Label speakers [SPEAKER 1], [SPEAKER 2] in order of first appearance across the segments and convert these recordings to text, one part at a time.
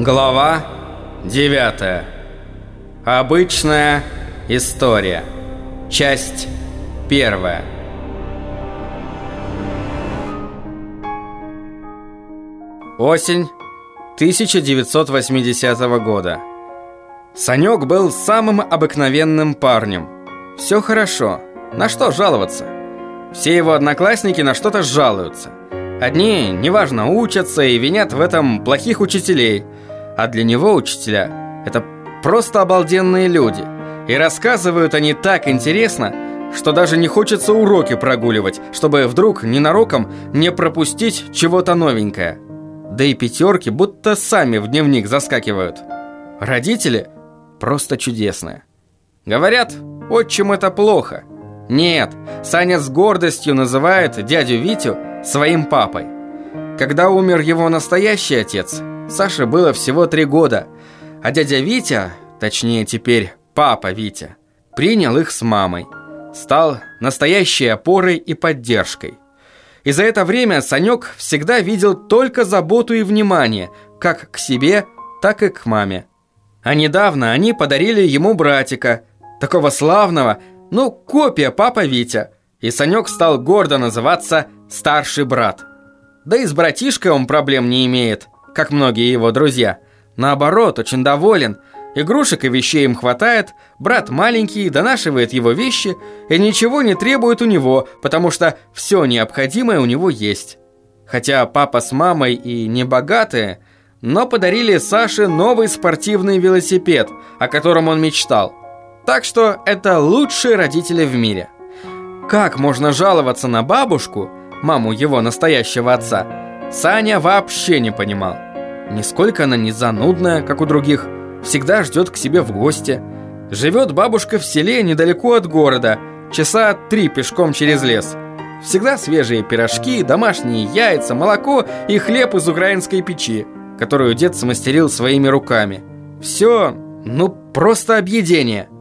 [SPEAKER 1] Глава 9. Обычная история. Часть 1. Осень 1980 года. Санек был самым обыкновенным парнем. Все хорошо. На что жаловаться? Все его одноклассники на что-то жалуются. Одни, неважно, учатся и винят в этом плохих учителей, а для него учителя – это просто обалденные люди. И рассказывают они так интересно, что даже не хочется уроки прогуливать, чтобы вдруг ненароком не пропустить чего-то новенькое. Да и пятерки будто сами в дневник заскакивают. Родители просто чудесные. Говорят, отчим это плохо. Нет, Саня с гордостью называет дядю Витю своим папой. Когда умер его настоящий отец, Саше было всего три года, а дядя Витя, точнее теперь папа Витя, принял их с мамой, стал настоящей опорой и поддержкой. И за это время Санек всегда видел только заботу и внимание, как к себе, так и к маме. А недавно они подарили ему братика, такого славного, ну, копия папа Витя, и Санек стал гордо называться «старший брат». Да и с братишкой он проблем не имеет, как многие его друзья. Наоборот, очень доволен. Игрушек и вещей им хватает, брат маленький, донашивает его вещи и ничего не требует у него, потому что все необходимое у него есть. Хотя папа с мамой и не богатые, но подарили Саше новый спортивный велосипед, о котором он мечтал. Так что это лучшие родители в мире. Как можно жаловаться на бабушку, маму его настоящего отца, Саня вообще не понимал. Нисколько она не занудная, как у других, всегда ждет к себе в гости. Живет бабушка в селе недалеко от города, часа три пешком через лес. Всегда свежие пирожки, домашние яйца, молоко и хлеб из украинской печи, которую дед смастерил своими руками. Все, ну, просто объедение –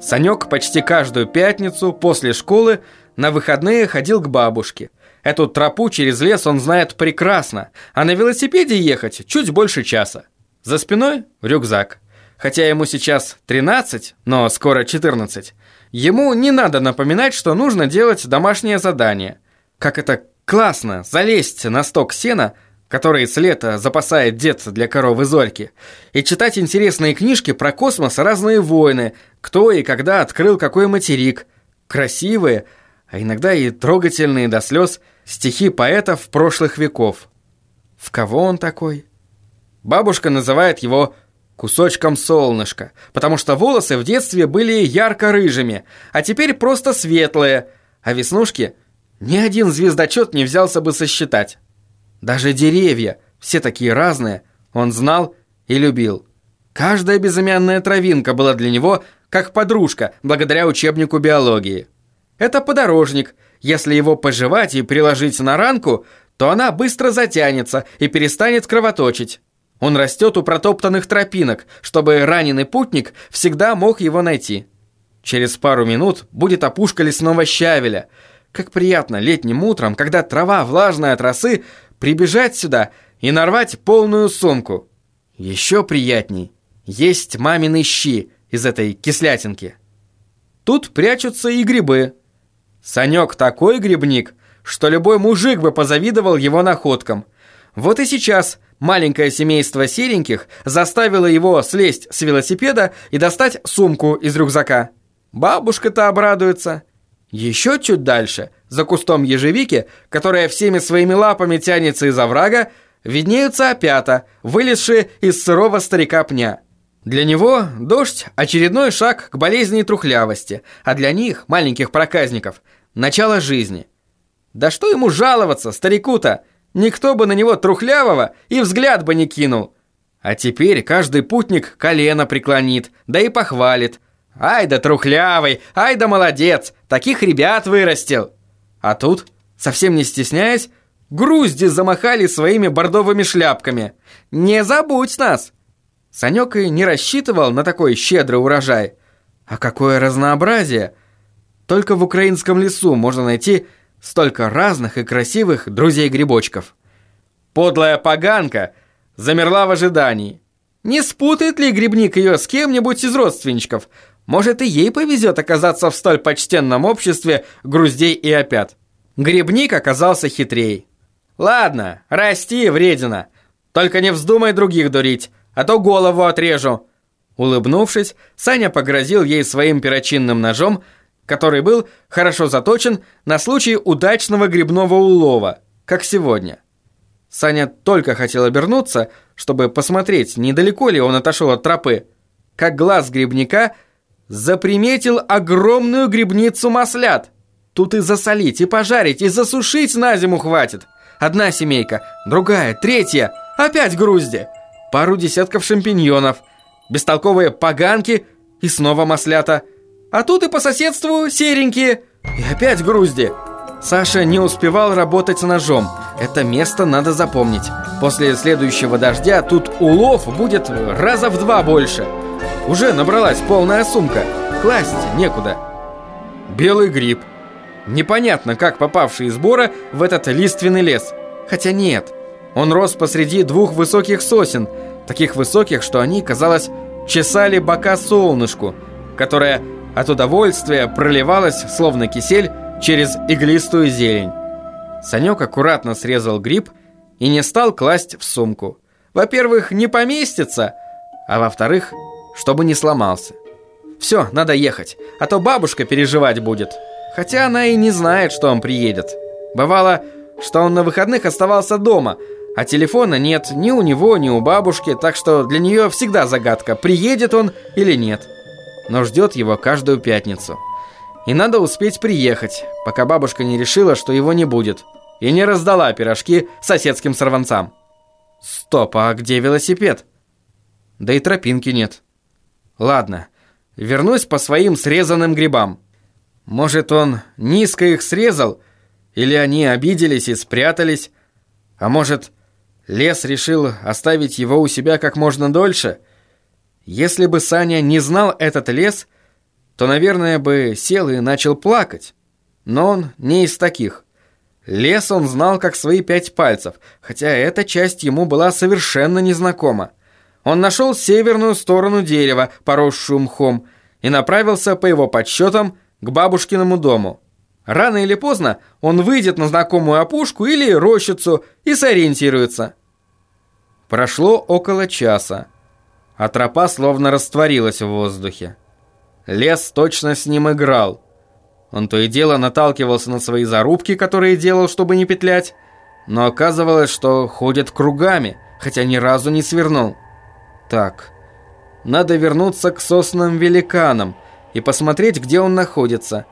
[SPEAKER 1] Санек почти каждую пятницу после школы на выходные ходил к бабушке. Эту тропу через лес он знает прекрасно, а на велосипеде ехать чуть больше часа. За спиной рюкзак. Хотя ему сейчас 13, но скоро 14. Ему не надо напоминать, что нужно делать домашнее задание. Как это классно залезть на сток сена – который с лета запасает дед для коровы Зольки, и читать интересные книжки про космос разные войны, кто и когда открыл какой материк, красивые, а иногда и трогательные до слез стихи поэтов прошлых веков. В кого он такой? Бабушка называет его кусочком солнышка, потому что волосы в детстве были ярко-рыжими, а теперь просто светлые, а веснушки ни один звездочет не взялся бы сосчитать. Даже деревья, все такие разные, он знал и любил. Каждая безымянная травинка была для него как подружка, благодаря учебнику биологии. Это подорожник. Если его пожевать и приложить на ранку, то она быстро затянется и перестанет кровоточить. Он растет у протоптанных тропинок, чтобы раненый путник всегда мог его найти. Через пару минут будет опушка лесного щавеля. Как приятно летним утром, когда трава влажная от росы прибежать сюда и нарвать полную сумку. Еще приятней есть мамины щи из этой кислятинки. Тут прячутся и грибы. Санек такой грибник, что любой мужик бы позавидовал его находкам. Вот и сейчас маленькое семейство сереньких заставило его слезть с велосипеда и достать сумку из рюкзака. Бабушка-то обрадуется. Еще чуть дальше, за кустом ежевики, которая всеми своими лапами тянется из оврага, виднеются опята, вылезшие из сырого старика пня. Для него дождь – очередной шаг к болезни и трухлявости, а для них, маленьких проказников, начало жизни. Да что ему жаловаться, старику-то? Никто бы на него трухлявого и взгляд бы не кинул. А теперь каждый путник колено преклонит, да и похвалит – Ай да трухлявый, ай да молодец, таких ребят вырастил. А тут, совсем не стесняясь, грузди замахали своими бордовыми шляпками. Не забудь нас! Санек и не рассчитывал на такой щедрый урожай. А какое разнообразие! Только в украинском лесу можно найти столько разных и красивых друзей-грибочков. Подлая поганка замерла в ожидании. Не спутает ли грибник ее с кем-нибудь из родственничков? Может, и ей повезет оказаться в столь почтенном обществе груздей и опят. Грибник оказался хитрей. «Ладно, расти, вредина. Только не вздумай других дурить, а то голову отрежу». Улыбнувшись, Саня погрозил ей своим перочинным ножом, который был хорошо заточен на случай удачного грибного улова, как сегодня. Саня только хотел обернуться, чтобы посмотреть, недалеко ли он отошел от тропы, как глаз грибника заприметил огромную грибницу маслят. Тут и засолить, и пожарить, и засушить на зиму хватит. Одна семейка, другая, третья, опять грузди. Пару десятков шампиньонов, бестолковые поганки и снова маслята. А тут и по соседству серенькие, и опять грузди. Саша не успевал работать ножом. Это место надо запомнить. После следующего дождя тут улов будет раза в два больше. Уже набралась полная сумка. Класть некуда. Белый гриб. Непонятно, как попавший из бора в этот лиственный лес. Хотя нет. Он рос посреди двух высоких сосен. Таких высоких, что они, казалось, чесали бока солнышку, которое от удовольствия проливалось, словно кисель, через иглистую зелень. Санек аккуратно срезал гриб и не стал класть в сумку. Во-первых, не поместится, а во-вторых, чтобы не сломался. Все, надо ехать, а то бабушка переживать будет. Хотя она и не знает, что он приедет. Бывало, что он на выходных оставался дома, а телефона нет ни у него, ни у бабушки, так что для нее всегда загадка, приедет он или нет. Но ждет его каждую пятницу. И надо успеть приехать, пока бабушка не решила, что его не будет, и не раздала пирожки соседским сорванцам. Стоп, а где велосипед? Да и тропинки нет. Ладно, вернусь по своим срезанным грибам. Может, он низко их срезал, или они обиделись и спрятались, а может, лес решил оставить его у себя как можно дольше? Если бы Саня не знал этот лес – то, наверное, бы сел и начал плакать. Но он не из таких. Лес он знал как свои пять пальцев, хотя эта часть ему была совершенно незнакома. Он нашел северную сторону дерева, поросшую мхом, и направился, по его подсчетам, к бабушкиному дому. Рано или поздно он выйдет на знакомую опушку или рощицу и сориентируется. Прошло около часа, а тропа словно растворилась в воздухе. Лес точно с ним играл. Он то и дело наталкивался на свои зарубки, которые делал, чтобы не петлять, но оказывалось, что ходит кругами, хотя ни разу не свернул. Так, надо вернуться к сосным великанам и посмотреть, где он находится.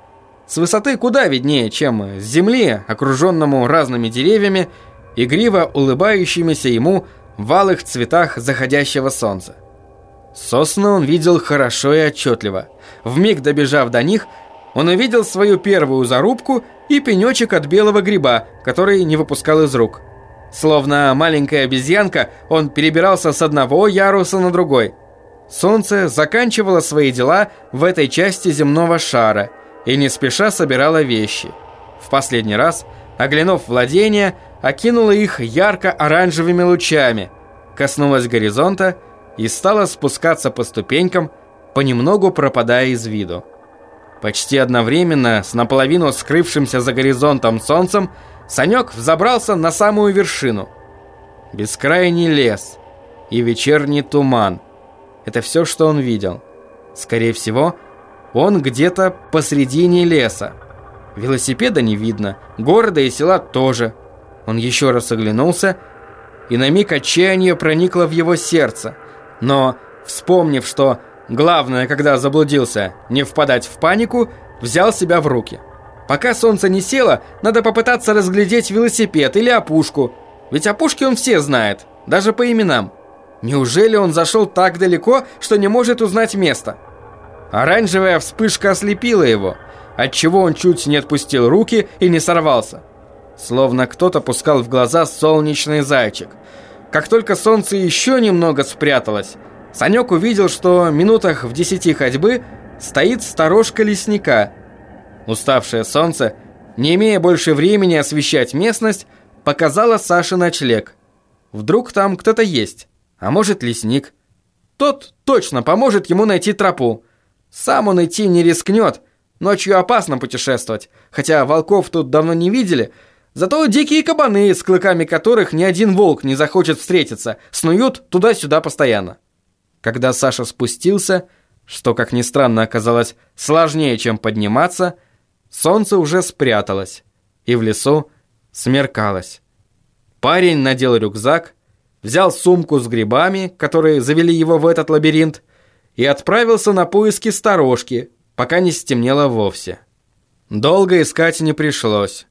[SPEAKER 1] С высоты куда виднее, чем с земли, окруженному разными деревьями, игриво улыбающимися ему в алых цветах заходящего солнца. Сосны он видел хорошо и отчетливо. Вмиг добежав до них, он увидел свою первую зарубку и пенечек от белого гриба, который не выпускал из рук. Словно маленькая обезьянка, он перебирался с одного яруса на другой. Солнце заканчивало свои дела в этой части земного шара и не спеша собирало вещи. В последний раз, оглянув владение, окинуло их ярко-оранжевыми лучами, коснулась горизонта и стала спускаться по ступенькам, понемногу пропадая из виду. Почти одновременно с наполовину скрывшимся за горизонтом солнцем Санек взобрался на самую вершину. Бескрайний лес и вечерний туман. Это все, что он видел. Скорее всего, он где-то посредине леса. Велосипеда не видно, города и села тоже. Он еще раз оглянулся, и на миг отчаяние проникло в его сердце – но, вспомнив, что главное, когда заблудился, не впадать в панику, взял себя в руки. Пока солнце не село, надо попытаться разглядеть велосипед или опушку, ведь опушки он все знает, даже по именам. Неужели он зашел так далеко, что не может узнать место? Оранжевая вспышка ослепила его, отчего он чуть не отпустил руки и не сорвался. Словно кто-то пускал в глаза солнечный зайчик – как только солнце еще немного спряталось, Санек увидел, что минутах в десяти ходьбы стоит сторожка лесника. Уставшее солнце, не имея больше времени освещать местность, показало Саше ночлег. Вдруг там кто-то есть, а может лесник. тот точно поможет ему найти тропу. Сам он идти не рискнет, ночью опасно путешествовать, хотя волков тут давно не видели, зато дикие кабаны, с клыками которых ни один волк не захочет встретиться, снуют туда-сюда постоянно. Когда Саша спустился, что, как ни странно, оказалось сложнее, чем подниматься, солнце уже спряталось, и в лесу смеркалось. Парень надел рюкзак, взял сумку с грибами, которые завели его в этот лабиринт, и отправился на поиски сторожки, пока не стемнело вовсе. Долго искать не пришлось.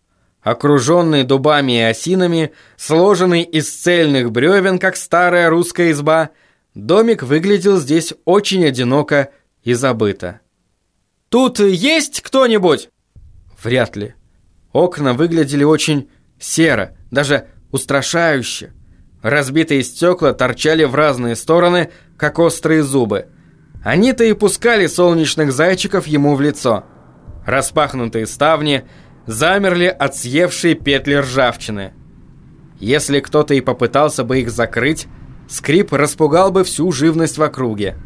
[SPEAKER 1] Окруженный дубами и осинами, сложенный из цельных бревен, как старая русская изба, домик выглядел здесь очень одиноко и забыто. «Тут есть кто-нибудь?» Вряд ли. Окна выглядели очень серо, даже устрашающе. Разбитые стекла торчали в разные стороны, как острые зубы. Они-то и пускали солнечных зайчиков ему в лицо. Распахнутые ставни замерли от съевшей петли ржавчины. Если кто-то и попытался бы их закрыть, скрип распугал бы всю живность в округе.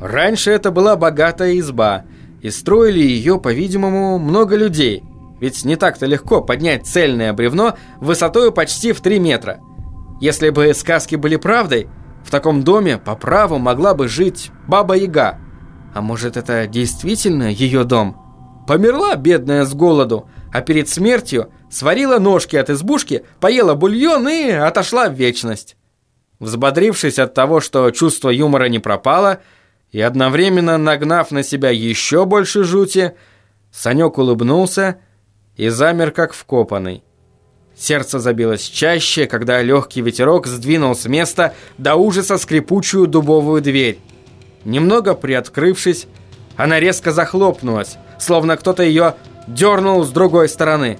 [SPEAKER 1] Раньше это была богатая изба, и строили ее, по-видимому, много людей – ведь не так-то легко поднять цельное бревно высотой почти в 3 метра. Если бы сказки были правдой, в таком доме по праву могла бы жить Баба-Яга. А может, это действительно ее дом? Померла бедная с голоду, а перед смертью сварила ножки от избушки, поела бульон и отошла в вечность. Взбодрившись от того, что чувство юмора не пропало, и одновременно нагнав на себя еще больше жути, Санек улыбнулся и замер как вкопанный. Сердце забилось чаще, когда легкий ветерок сдвинул с места до ужаса скрипучую дубовую дверь. Немного приоткрывшись, она резко захлопнулась, словно кто-то ее дернул с другой стороны.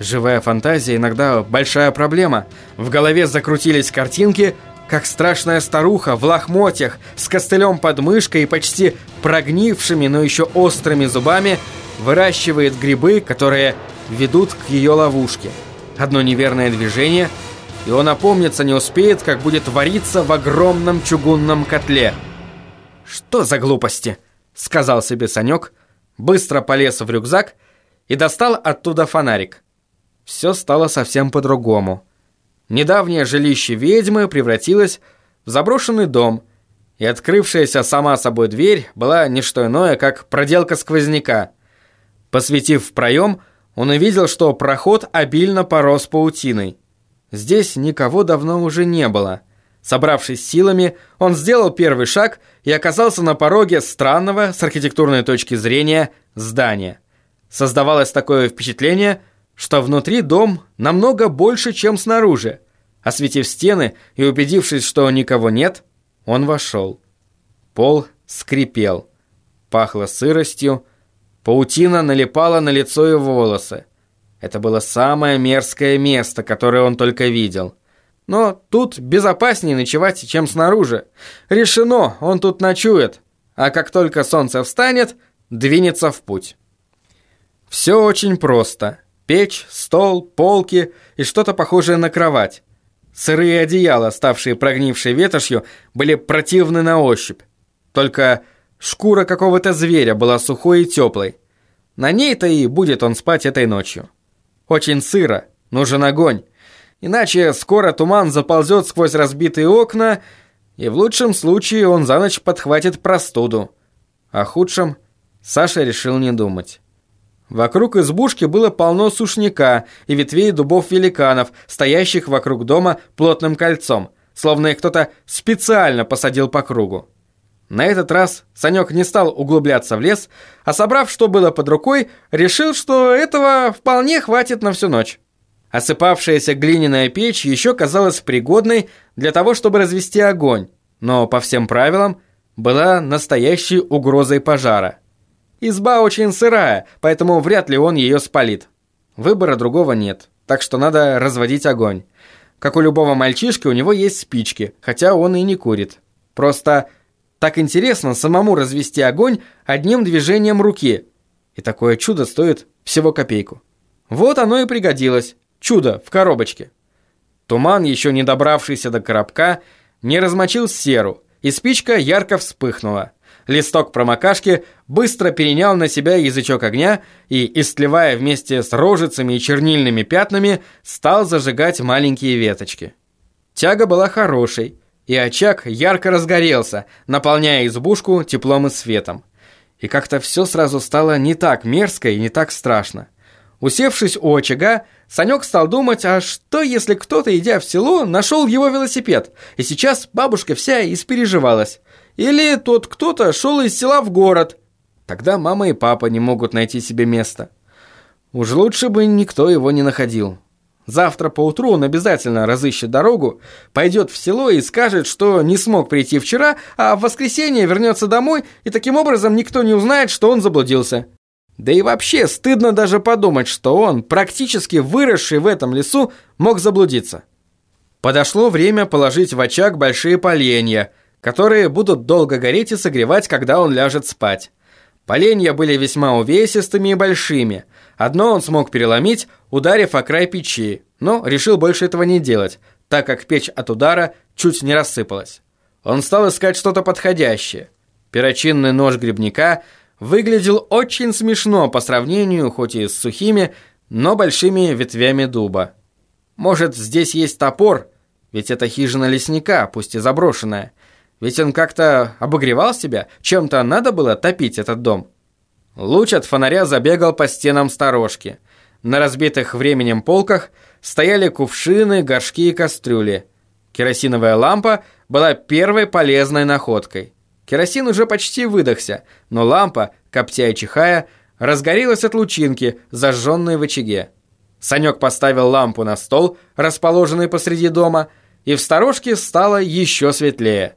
[SPEAKER 1] Живая фантазия иногда большая проблема. В голове закрутились картинки, как страшная старуха в лохмотьях, с костылем под мышкой и почти прогнившими, но еще острыми зубами выращивает грибы, которые ведут к ее ловушке. Одно неверное движение, и он опомниться не успеет, как будет вариться в огромном чугунном котле. «Что за глупости?» — сказал себе Санек, быстро полез в рюкзак и достал оттуда фонарик. Все стало совсем по-другому. Недавнее жилище ведьмы превратилось в заброшенный дом, и открывшаяся сама собой дверь была не что иное, как проделка сквозняка — Посветив в проем, он увидел, что проход обильно порос паутиной. Здесь никого давно уже не было. Собравшись силами, он сделал первый шаг и оказался на пороге странного, с архитектурной точки зрения, здания. Создавалось такое впечатление, что внутри дом намного больше, чем снаружи. Осветив стены и убедившись, что никого нет, он вошел. Пол скрипел. Пахло сыростью, Паутина налипала на лицо и волосы. Это было самое мерзкое место, которое он только видел. Но тут безопаснее ночевать, чем снаружи. Решено, он тут ночует. А как только солнце встанет, двинется в путь. Все очень просто. Печь, стол, полки и что-то похожее на кровать. Сырые одеяла, ставшие прогнившей ветошью, были противны на ощупь. Только Шкура какого-то зверя была сухой и теплой. На ней-то и будет он спать этой ночью. Очень сыро, нужен огонь. Иначе скоро туман заползет сквозь разбитые окна, и в лучшем случае он за ночь подхватит простуду. О худшем Саша решил не думать. Вокруг избушки было полно сушняка и ветвей дубов-великанов, стоящих вокруг дома плотным кольцом, словно их кто-то специально посадил по кругу. На этот раз Санек не стал углубляться в лес, а собрав, что было под рукой, решил, что этого вполне хватит на всю ночь. Осыпавшаяся глиняная печь еще казалась пригодной для того, чтобы развести огонь, но по всем правилам была настоящей угрозой пожара. Изба очень сырая, поэтому вряд ли он ее спалит. Выбора другого нет, так что надо разводить огонь. Как у любого мальчишки, у него есть спички, хотя он и не курит. Просто так интересно самому развести огонь одним движением руки. И такое чудо стоит всего копейку. Вот оно и пригодилось. Чудо в коробочке. Туман, еще не добравшийся до коробка, не размочил серу, и спичка ярко вспыхнула. Листок промокашки быстро перенял на себя язычок огня и, истлевая вместе с рожицами и чернильными пятнами, стал зажигать маленькие веточки. Тяга была хорошей, и очаг ярко разгорелся, наполняя избушку теплом и светом. И как-то все сразу стало не так мерзко и не так страшно. Усевшись у очага, Санек стал думать, а что если кто-то, идя в село, нашел его велосипед, и сейчас бабушка вся испереживалась. Или тот кто-то шел из села в город. Тогда мама и папа не могут найти себе места. Уж лучше бы никто его не находил. Завтра поутру он обязательно разыщет дорогу, пойдет в село и скажет, что не смог прийти вчера, а в воскресенье вернется домой, и таким образом никто не узнает, что он заблудился. Да и вообще стыдно даже подумать, что он, практически выросший в этом лесу, мог заблудиться. Подошло время положить в очаг большие поленья, которые будут долго гореть и согревать, когда он ляжет спать. Поленья были весьма увесистыми и большими – Одно он смог переломить, ударив о край печи, но решил больше этого не делать, так как печь от удара чуть не рассыпалась. Он стал искать что-то подходящее. Перочинный нож грибника выглядел очень смешно по сравнению, хоть и с сухими, но большими ветвями дуба. Может, здесь есть топор, ведь это хижина лесника, пусть и заброшенная. Ведь он как-то обогревал себя, чем-то надо было топить этот дом. Луч от фонаря забегал по стенам сторожки. На разбитых временем полках стояли кувшины, горшки и кастрюли. Керосиновая лампа была первой полезной находкой. Керосин уже почти выдохся, но лампа, коптя и чихая, разгорелась от лучинки, зажженной в очаге. Санек поставил лампу на стол, расположенный посреди дома, и в сторожке стало еще светлее.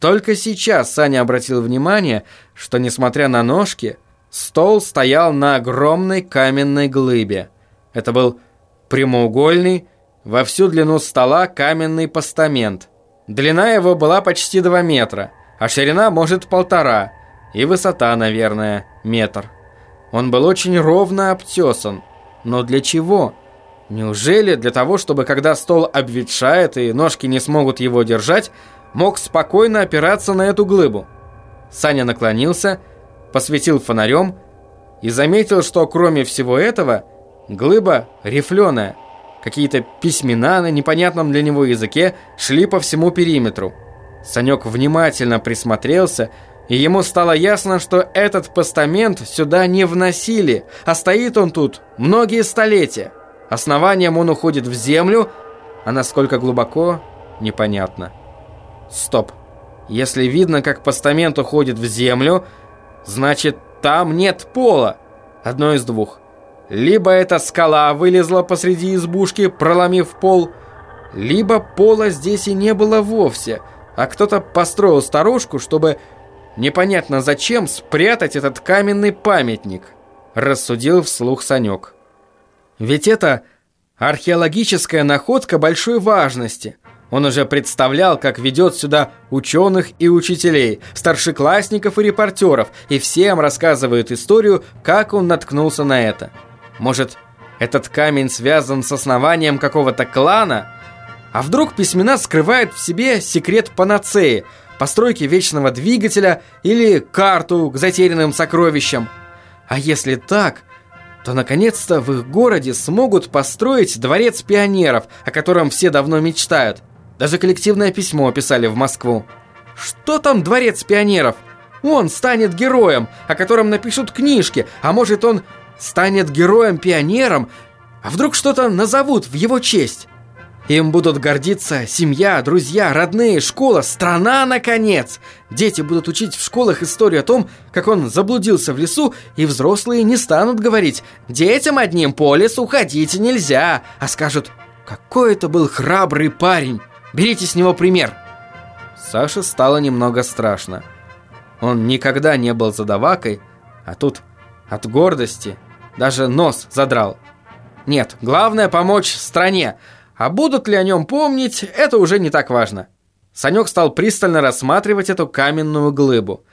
[SPEAKER 1] Только сейчас Саня обратил внимание, что, несмотря на ножки, Стол стоял на огромной каменной глыбе. Это был прямоугольный, во всю длину стола каменный постамент. Длина его была почти 2 метра, а ширина, может, полтора, и высота, наверное, метр. Он был очень ровно обтесан. Но для чего? Неужели для того, чтобы когда стол обветшает и ножки не смогут его держать, мог спокойно опираться на эту глыбу? Саня наклонился посветил фонарем и заметил, что кроме всего этого, глыба рифленая. Какие-то письмена на непонятном для него языке шли по всему периметру. Санек внимательно присмотрелся, и ему стало ясно, что этот постамент сюда не вносили, а стоит он тут многие столетия. Основанием он уходит в землю, а насколько глубоко, непонятно. Стоп. Если видно, как постамент уходит в землю, Значит, там нет пола. Одно из двух. Либо эта скала вылезла посреди избушки, проломив пол, либо пола здесь и не было вовсе, а кто-то построил сторожку, чтобы непонятно зачем спрятать этот каменный памятник, рассудил вслух Санек. Ведь это археологическая находка большой важности – он уже представлял, как ведет сюда ученых и учителей, старшеклассников и репортеров, и всем рассказывает историю, как он наткнулся на это. Может, этот камень связан с основанием какого-то клана? А вдруг письмена скрывают в себе секрет панацеи, постройки вечного двигателя или карту к затерянным сокровищам? А если так, то наконец-то в их городе смогут построить дворец пионеров, о котором все давно мечтают – даже коллективное письмо писали в Москву. Что там дворец пионеров? Он станет героем, о котором напишут книжки, а может он станет героем-пионером, а вдруг что-то назовут в его честь? Им будут гордиться семья, друзья, родные, школа, страна, наконец. Дети будут учить в школах историю о том, как он заблудился в лесу, и взрослые не станут говорить «Детям одним по лесу ходить нельзя», а скажут «Какой это был храбрый парень». Берите с него пример!» Саше стало немного страшно. Он никогда не был задавакой, а тут от гордости даже нос задрал. Нет, главное помочь стране, а будут ли о нем помнить, это уже не так важно. Санек стал пристально рассматривать эту каменную глыбу.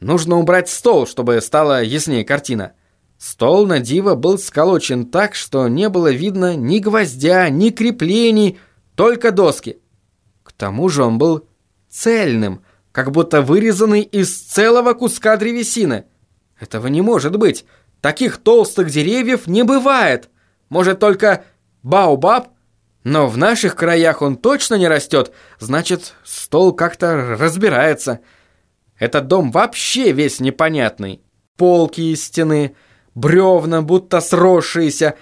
[SPEAKER 1] Нужно убрать стол, чтобы стала яснее картина. Стол на диво был сколочен так, что не было видно ни гвоздя, ни креплений, только доски тому же он был цельным, как будто вырезанный из целого куска древесины. Этого не может быть. Таких толстых деревьев не бывает. Может только баобаб? Но в наших краях он точно не растет, значит, стол как-то разбирается. Этот дом вообще весь непонятный. Полки из стены, бревна, будто сросшиеся.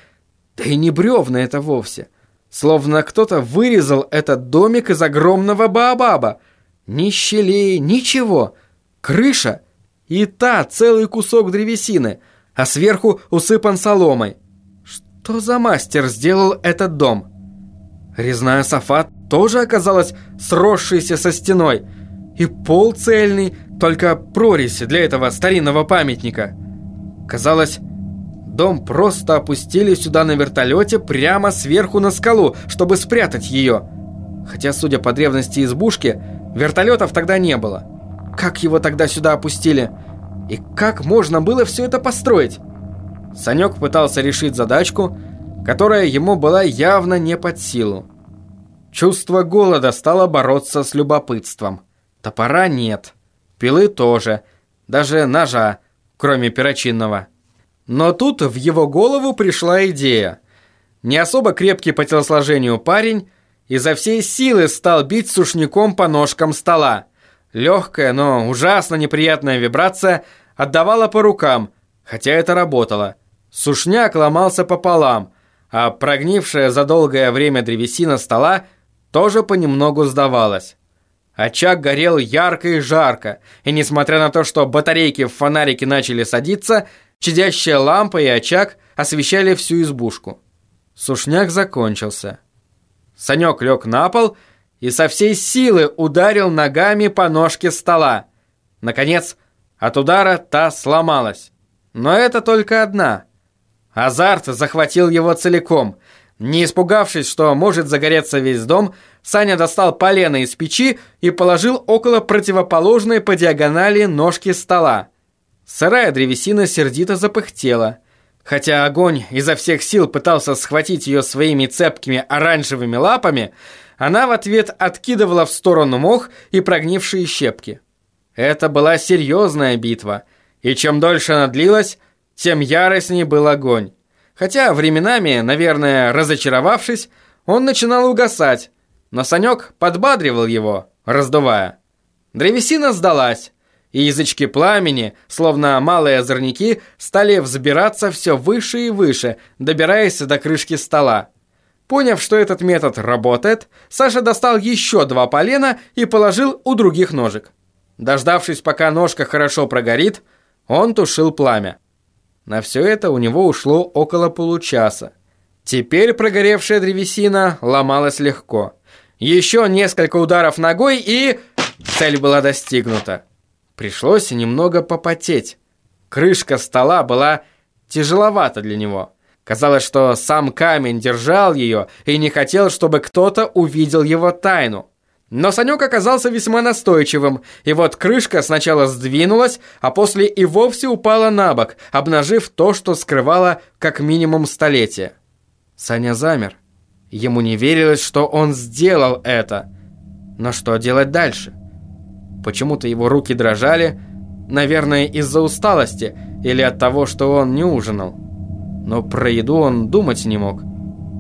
[SPEAKER 1] Да и не бревна это вовсе. Словно кто-то вырезал этот домик из огромного баобаба. Ни щелей, ничего. Крыша и та целый кусок древесины, а сверху усыпан соломой. Что за мастер сделал этот дом? Резная софа тоже оказалась сросшейся со стеной. И пол цельный, только прорезь для этого старинного памятника. Казалось, дом просто опустили сюда на вертолете прямо сверху на скалу, чтобы спрятать ее. Хотя, судя по древности избушки, вертолетов тогда не было. Как его тогда сюда опустили? И как можно было все это построить? Санек пытался решить задачку, которая ему была явно не под силу. Чувство голода стало бороться с любопытством. Топора нет. Пилы тоже. Даже ножа, кроме перочинного. Но тут в его голову пришла идея. Не особо крепкий по телосложению парень изо всей силы стал бить сушняком по ножкам стола. Легкая, но ужасно неприятная вибрация отдавала по рукам, хотя это работало. Сушняк ломался пополам, а прогнившая за долгое время древесина стола тоже понемногу сдавалась. Очаг горел ярко и жарко, и несмотря на то, что батарейки в фонарике начали садиться, чадящая лампа и очаг освещали всю избушку. Сушняк закончился. Санек лег на пол и со всей силы ударил ногами по ножке стола. Наконец, от удара та сломалась. Но это только одна. Азарт захватил его целиком. Не испугавшись, что может загореться весь дом, Саня достал полено из печи и положил около противоположной по диагонали ножки стола. Сырая древесина сердито запыхтела. Хотя огонь изо всех сил пытался схватить ее своими цепкими оранжевыми лапами, она в ответ откидывала в сторону мох и прогнившие щепки. Это была серьезная битва, и чем дольше она длилась, тем яростней был огонь. Хотя временами, наверное, разочаровавшись, он начинал угасать, но Санек подбадривал его, раздувая. Древесина сдалась, и язычки пламени, словно малые озорники, стали взбираться все выше и выше, добираясь до крышки стола. Поняв, что этот метод работает, Саша достал еще два полена и положил у других ножек. Дождавшись, пока ножка хорошо прогорит, он тушил пламя. На все это у него ушло около получаса. Теперь прогоревшая древесина ломалась легко. Еще несколько ударов ногой и... Цель была достигнута. Пришлось немного попотеть. Крышка стола была тяжеловата для него. Казалось, что сам камень держал ее и не хотел, чтобы кто-то увидел его тайну. Но Санек оказался весьма настойчивым, и вот крышка сначала сдвинулась, а после и вовсе упала на бок, обнажив то, что скрывало как минимум столетие. Саня замер. Ему не верилось, что он сделал это. Но что делать дальше? Почему-то его руки дрожали, наверное, из-за усталости или от того, что он не ужинал. Но про еду он думать не мог.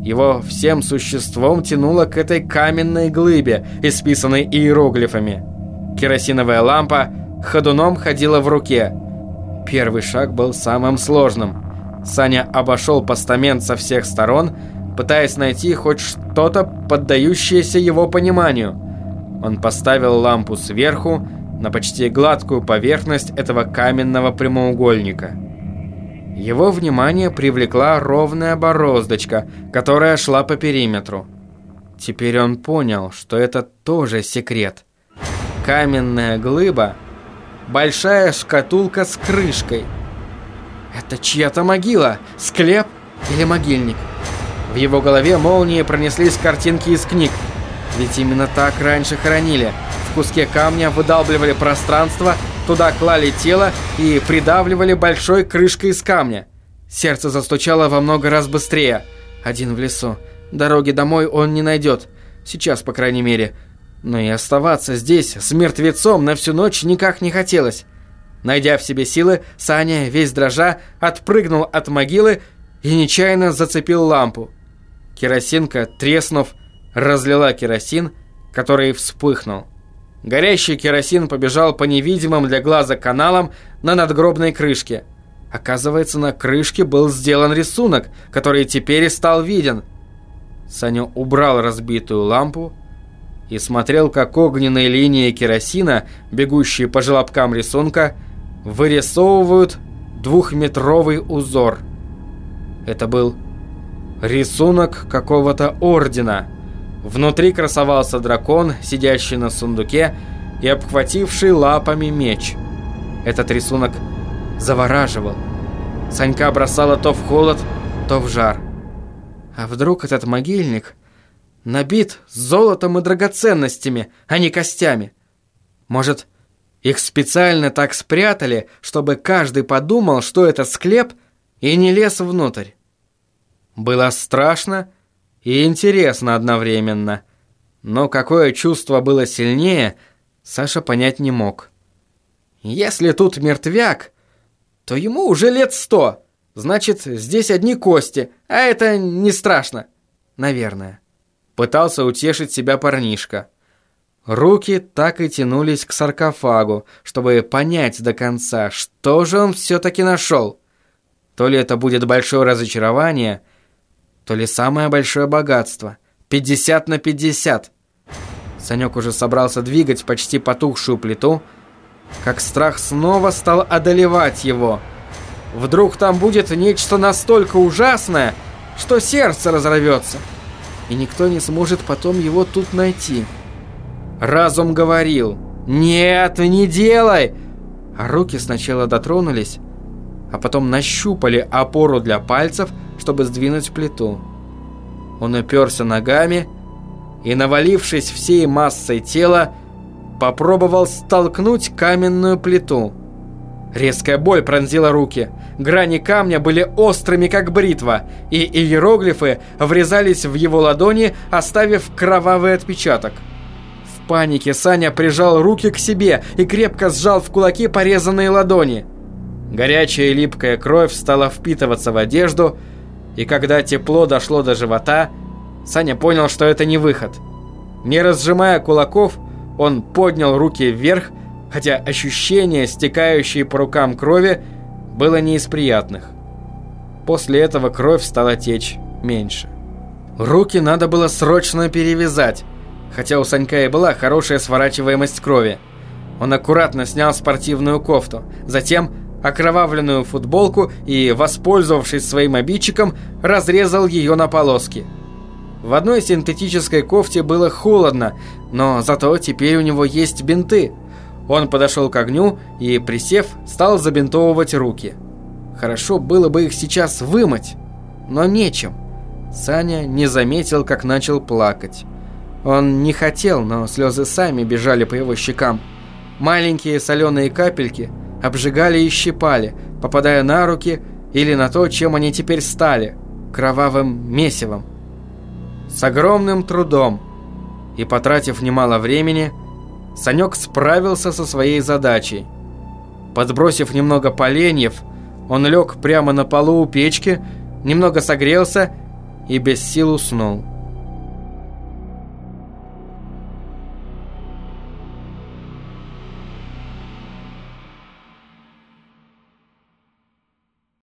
[SPEAKER 1] Его всем существом тянуло к этой каменной глыбе, исписанной иероглифами. Керосиновая лампа ходуном ходила в руке. Первый шаг был самым сложным. Саня обошел постамент со всех сторон, пытаясь найти хоть что-то, поддающееся его пониманию. Он поставил лампу сверху, на почти гладкую поверхность этого каменного прямоугольника. Его внимание привлекла ровная бороздочка, которая шла по периметру. Теперь он понял, что это тоже секрет. Каменная глыба, большая шкатулка с крышкой. Это чья-то могила, склеп или могильник? В его голове молнией пронеслись картинки из книг. Ведь именно так раньше хоронили. В куске камня выдалбливали пространство Туда клали тело и придавливали большой крышкой из камня. Сердце застучало во много раз быстрее. Один в лесу. Дороги домой он не найдет. Сейчас, по крайней мере. Но и оставаться здесь с мертвецом на всю ночь никак не хотелось. Найдя в себе силы, Саня, весь дрожа, отпрыгнул от могилы и нечаянно зацепил лампу. Керосинка, треснув, разлила керосин, который вспыхнул. Горящий керосин побежал по невидимым для глаза каналам на надгробной крышке. Оказывается, на крышке был сделан рисунок, который теперь и стал виден. Саня убрал разбитую лампу и смотрел, как огненные линии керосина, бегущие по желобкам рисунка, вырисовывают двухметровый узор. Это был рисунок какого-то ордена – Внутри красовался дракон, сидящий на сундуке и обхвативший лапами меч. Этот рисунок завораживал. Санька бросала то в холод, то в жар. А вдруг этот могильник набит золотом и драгоценностями, а не костями? Может, их специально так спрятали, чтобы каждый подумал, что это склеп, и не лез внутрь? Было страшно и интересно одновременно. Но какое чувство было сильнее, Саша понять не мог. Если тут мертвяк, то ему уже лет сто. Значит, здесь одни кости, а это не страшно. Наверное. Пытался утешить себя парнишка. Руки так и тянулись к саркофагу, чтобы понять до конца, что же он все-таки нашел. То ли это будет большое разочарование – то ли самое большое богатство. 50 на 50. Санек уже собрался двигать почти потухшую плиту, как страх снова стал одолевать его. Вдруг там будет нечто настолько ужасное, что сердце разорвется, и никто не сможет потом его тут найти. Разум говорил «Нет, не делай!» А руки сначала дотронулись, а потом нащупали опору для пальцев – чтобы сдвинуть плиту. Он уперся ногами и, навалившись всей массой тела, попробовал столкнуть каменную плиту. Резкая боль пронзила руки. Грани камня были острыми, как бритва, и иероглифы врезались в его ладони, оставив кровавый отпечаток. В панике Саня прижал руки к себе и крепко сжал в кулаки порезанные ладони. Горячая и липкая кровь стала впитываться в одежду, и когда тепло дошло до живота, Саня понял, что это не выход. Не разжимая кулаков, он поднял руки вверх, хотя ощущение, стекающее по рукам крови, было не из приятных. После этого кровь стала течь меньше. Руки надо было срочно перевязать, хотя у Санька и была хорошая сворачиваемость крови. Он аккуратно снял спортивную кофту, затем окровавленную футболку и, воспользовавшись своим обидчиком, разрезал ее на полоски. В одной синтетической кофте было холодно, но зато теперь у него есть бинты. Он подошел к огню и, присев, стал забинтовывать руки. Хорошо было бы их сейчас вымыть, но нечем. Саня не заметил, как начал плакать. Он не хотел, но слезы сами бежали по его щекам. Маленькие соленые капельки – обжигали и щипали, попадая на руки или на то, чем они теперь стали – кровавым месивом. С огромным трудом и потратив немало времени, Санек справился со своей задачей. Подбросив немного поленьев, он лег прямо на полу у печки, немного согрелся и без сил уснул.